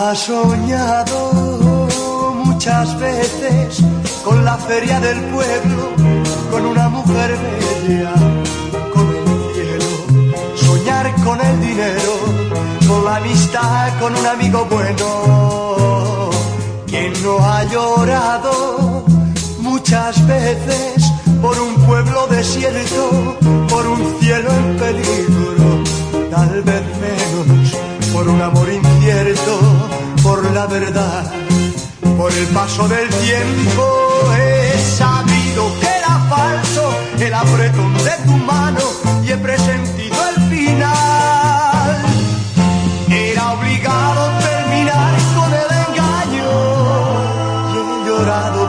ha soñado muchas veces con la feria del pueblo, con una mujer bella, con el cielo, soñar con el dinero, con la amistad, con un amigo bueno. Quien no ha llorado muchas veces por un pueblo desierto, verdad, por el paso del tiempo. He sabido que era falso el apretón de tu mano y he presentido el final. Era obligado terminar con el engaño y he llorado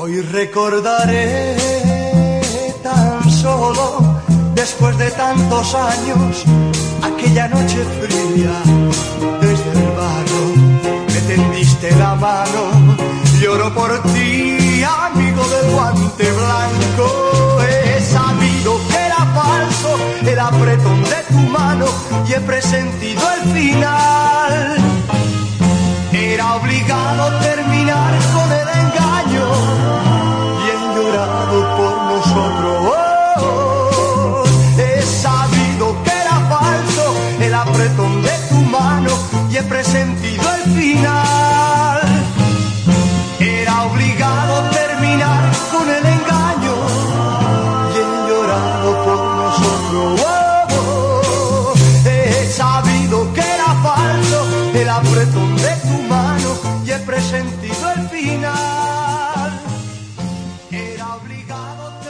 Hoy recordaré tan solo, después de tantos años, aquella noche fría desde el barro. Me tendiste la mano, lloro por ti, amigo del guante blanco. He sabido que era falso el apretón de tu mano y he presentido el final. Era obligado terminar con el engaño y he llorado por nosotros. He sabido que era falso el apretón de tu mano y he presentido el final. Era obligado terminar con el engaño y he llorado por nosotros. He sabido que era falso el apretón obligado